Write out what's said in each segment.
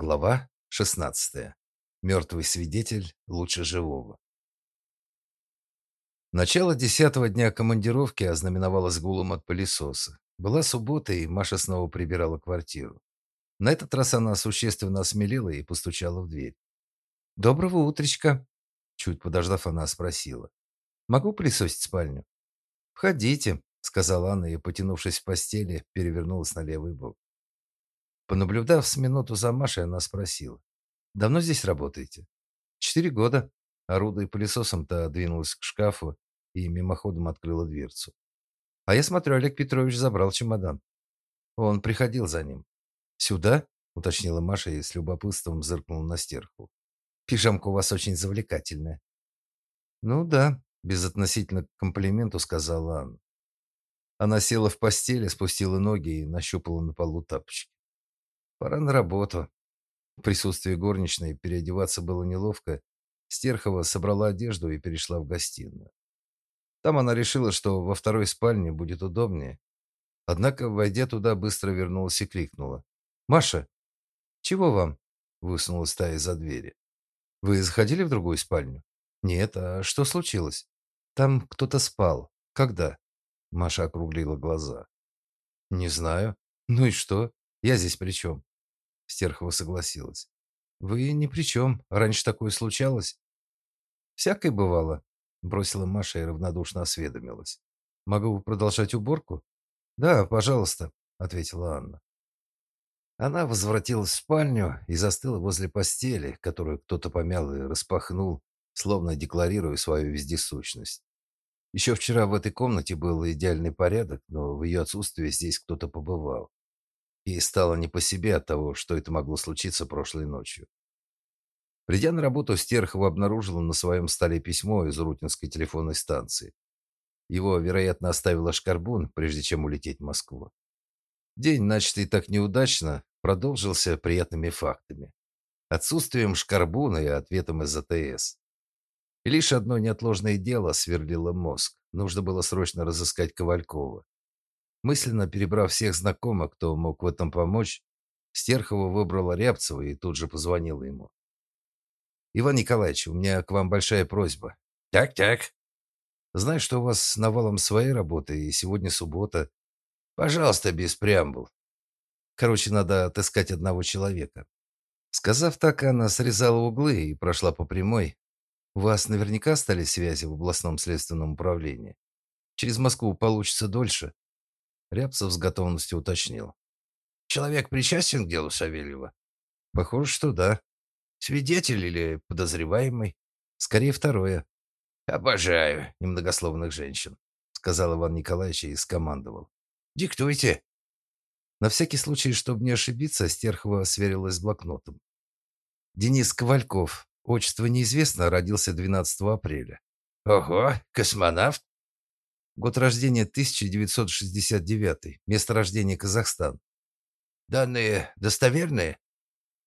Глава 16. Мертвый свидетель лучше живого. Начало десятого дня командировки ознаменовалось гулом от пылесоса. Была суббота, и Маша снова прибирала квартиру. На этот раз она существенно осмелела и постучала в дверь. «Доброго утречка!» Чуть подождав, она спросила. «Могу пылесосить спальню?» «Входите», — сказала Анна и, потянувшись в постели, перевернулась на левый бок. Понаблюдав с минуту за Машей, она спросила. «Давно здесь работаете?» «Четыре года». Орудуя пылесосом-то двинулась к шкафу и мимоходом открыла дверцу. «А я смотрю, Олег Петрович забрал чемодан». Он приходил за ним. «Сюда?» — уточнила Маша и с любопытством зыркнула на стерху. «Пижамка у вас очень завлекательная». «Ну да», — безотносительно к комплименту сказала Анна. Она села в постели, спустила ноги и нащупала на полу тапочки. Пора на работу. В присутствии горничной переодеваться было неловко. Стерхова собрала одежду и перешла в гостиную. Там она решила, что во второй спальне будет удобнее. Однако, войдя туда, быстро вернулась и крикнула. «Маша, чего вам?» высунулась та из-за двери. «Вы заходили в другую спальню?» «Нет, а что случилось?» «Там кто-то спал. Когда?» Маша округлила глаза. «Не знаю. Ну и что? Я здесь при чем?» Стерхова согласилась. Вы ни при чем. Раньше такое случалось? Всякое бывало, бросила Маша и равнодушно осведомилась. Могу продолжать уборку? Да, пожалуйста, ответила Анна. Она возвратилась в спальню и застыла возле постели, которую кто-то помял и распахнул, словно декларируя свою вездесущность. Еще вчера в этой комнате был идеальный порядок, но в ее отсутствие здесь кто-то побывал. И стало не по себе от того, что это могло случиться прошлой ночью. Придя на работу, Стерхова обнаружила на своем столе письмо из Рутинской телефонной станции. Его, вероятно, оставила Шкарбун, прежде чем улететь в Москву. День, начатый так неудачно, продолжился приятными фактами. Отсутствием Шкарбуна и ответом из АТС. И лишь одно неотложное дело сверлило мозг. Нужно было срочно разыскать Ковалькова. Мысленно перебрав всех знакомых, кто мог в этом помочь, Стерхова выбрала Рябцева и тут же позвонила ему. «Иван Николаевич, у меня к вам большая просьба». «Так-так». «Знаю, что у вас навалом своей работы, и сегодня суббота. Пожалуйста, без преамбул». Короче, надо отыскать одного человека. Сказав так, она срезала углы и прошла по прямой. У вас наверняка остались связи в областном следственном управлении. Через Москву получится дольше. Рябцев с готовностью уточнил. «Человек причастен к делу Савельева?» «Похоже, что да. Свидетель или подозреваемый?» «Скорее второе». «Обожаю немногословных женщин», — сказал Иван Николаевич и скомандовал. «Диктуйте». На всякий случай, чтобы не ошибиться, Стерхова сверилась с блокнотом. Денис Ковальков. Отчество неизвестно, родился 12 апреля. Ого, космонавт? Год рождения 1969. Место рождения Казахстан. Данные достоверные?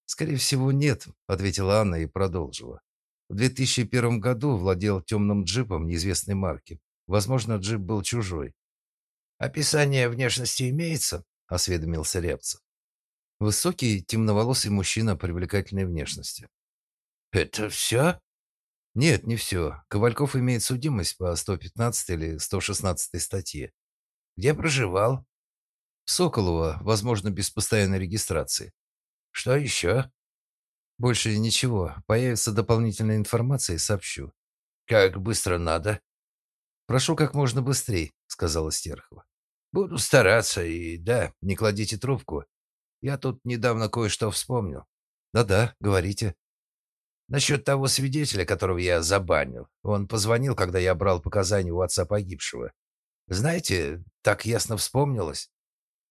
Скорее всего, нет, ответила Анна и продолжила. В 2001 году владел темным джипом неизвестной марки. Возможно, джип был чужой. Описание внешности имеется? осведомился Рябцев. Высокий, темноволосый мужчина привлекательной внешности. Это все? Нет, не все. Ковальков имеет судимость по 115 или 116 статье. Где проживал? Соколово, возможно, без постоянной регистрации. Что еще? Больше ничего. Появится дополнительная информация и сообщу. Как быстро надо? Прошу как можно быстрее, сказала Стерхова. Буду стараться и да, не кладите трубку. Я тут недавно кое-что вспомнил. Да-да, говорите. Насчет того свидетеля, которого я забанил. Он позвонил, когда я брал показания у отца погибшего. Знаете, так ясно вспомнилось.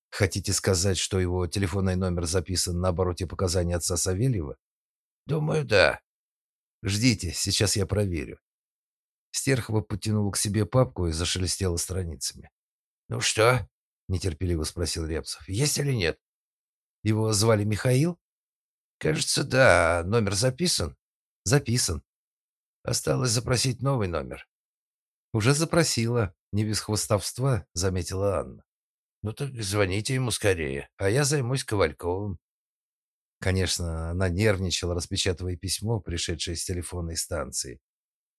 Хотите сказать, что его телефонный номер записан на обороте показаний отца Савельева? Думаю, да. Ждите, сейчас я проверю. Стерхова потянула к себе папку и зашелестела страницами. Ну что? нетерпеливо спросил Репцев. Есть или нет? Его звали Михаил? Кажется, да. Номер записан? Записан. Осталось запросить новый номер. Уже запросила, не без хвостовства, заметила Анна. Ну так звоните ему скорее, а я займусь Ковальковым. Конечно, она нервничала, распечатывая письмо, пришедшее с телефонной станции.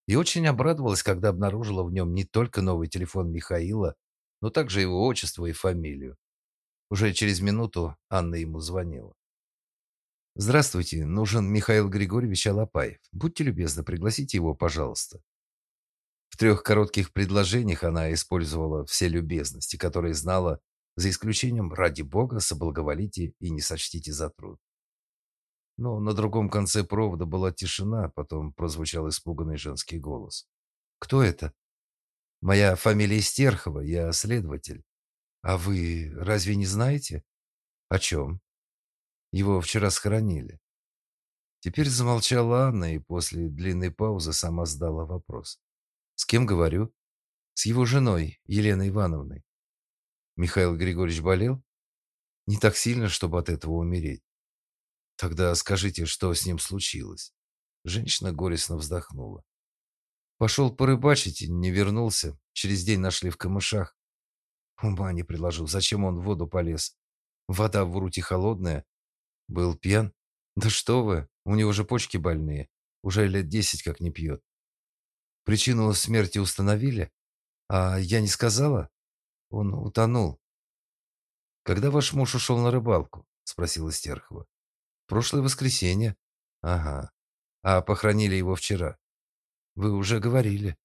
И очень обрадовалась, когда обнаружила в нем не только новый телефон Михаила, но также его отчество и фамилию. Уже через минуту Анна ему звонила. «Здравствуйте, нужен Михаил Григорьевич Алапаев. Будьте любезны, пригласите его, пожалуйста». В трех коротких предложениях она использовала все любезности, которые знала, за исключением «ради бога, соблаговолите и не сочтите за труд». Но на другом конце провода была тишина, потом прозвучал испуганный женский голос. «Кто это?» «Моя фамилия Стерхова, я следователь». А вы разве не знаете? О чем? Его вчера схоронили. Теперь замолчала Анна и после длинной паузы сама задала вопрос. С кем говорю? С его женой, Еленой Ивановной. Михаил Григорьевич болел? Не так сильно, чтобы от этого умереть. Тогда скажите, что с ним случилось? Женщина горестно вздохнула. Пошел порыбачить, не вернулся. Через день нашли в камышах. Ума не предложил, зачем он в воду полез. Вода в руте холодная. Был пьян? Да что вы, у него же почки больные. Уже лет десять как не пьет. Причину смерти установили? А я не сказала? Он утонул. Когда ваш муж ушел на рыбалку? Спросила Стерхова. Прошлое воскресенье. Ага. А похоронили его вчера. Вы уже говорили.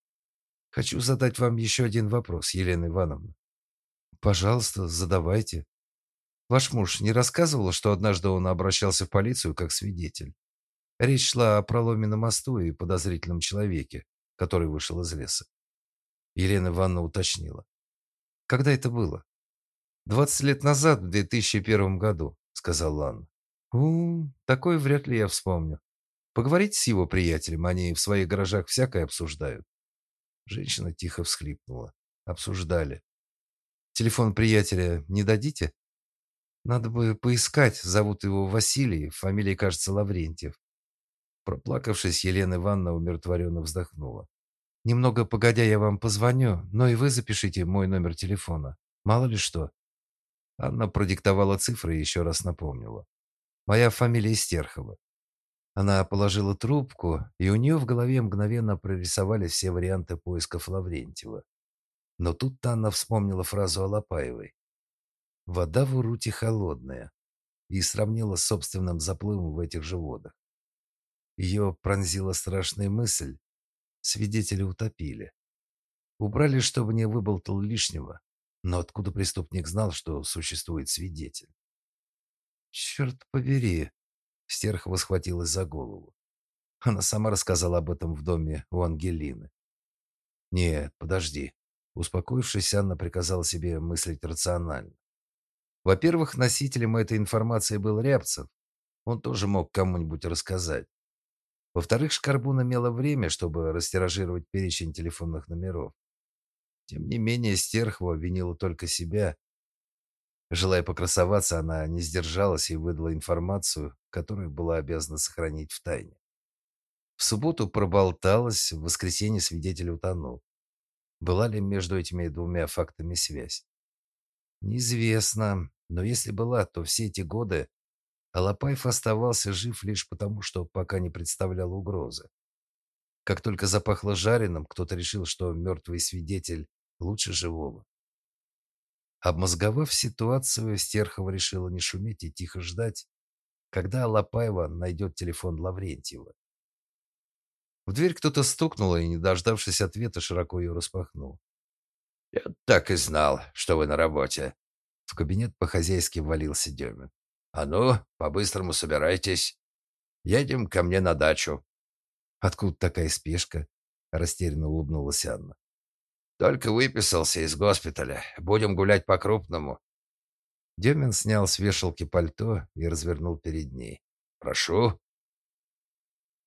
Хочу задать вам еще один вопрос, Елена Ивановна. Пожалуйста, задавайте. Ваш муж не рассказывал, что однажды он обращался в полицию как свидетель? Речь шла о проломе на мосту и подозрительном человеке, который вышел из леса. Елена Ивановна уточнила. Когда это было? «Двадцать лет назад, в 2001 году», — сказал Анна. «У, такое вряд ли я вспомню. Поговорите с его приятелем, они в своих гаражах всякое обсуждают». Женщина тихо всхлипнула. Обсуждали. Телефон приятеля не дадите? Надо бы поискать. Зовут его Василий, фамилия, кажется, Лаврентьев. Проплакавшись, Елена Ивановна умиротворенно вздохнула. Немного погодя я вам позвоню, но и вы запишите мой номер телефона. Мало ли что. Анна продиктовала цифры и еще раз напомнила. Моя фамилия Стерхова. Она положила трубку, и у нее в голове мгновенно прорисовались все варианты поисков Лаврентьева. Но тут Анна вспомнила фразу Алапаевой. «Вода в Уруте холодная» и сравнила с собственным заплывом в этих же водах. Ее пронзила страшная мысль. Свидетеля утопили. Убрали, чтобы не выболтал лишнего. Но откуда преступник знал, что существует свидетель? «Черт побери!» Стерхова схватилась за голову. Она сама рассказала об этом в доме у Ангелины. «Нет, подожди. Успокоившись, Анна приказала себе мыслить рационально. Во-первых, носителем этой информации был Рябцев. Он тоже мог кому-нибудь рассказать. Во-вторых, Шкарбун имела время, чтобы растиражировать перечень телефонных номеров. Тем не менее, Стерхова винила только себя. Желая покрасоваться, она не сдержалась и выдала информацию, которую была обязана сохранить в тайне. В субботу проболталась, в воскресенье свидетель утонул. Была ли между этими двумя фактами связь? Неизвестно, но если была, то все эти годы Алапаев оставался жив лишь потому, что пока не представлял угрозы. Как только запахло жареным, кто-то решил, что мертвый свидетель лучше живого. Обмозговав ситуацию, Стерхова решила не шуметь и тихо ждать, когда Алапаева найдет телефон Лаврентьева. В дверь кто-то стукнул и, не дождавшись ответа, широко ее распахнул. «Я так и знал, что вы на работе». В кабинет по-хозяйски ввалился Демин. «А ну, по-быстрому собирайтесь. Едем ко мне на дачу». «Откуда такая спешка?» Растерянно улыбнулась Анна. «Только выписался из госпиталя. Будем гулять по-крупному». Демин снял с вешалки пальто и развернул перед ней. «Прошу».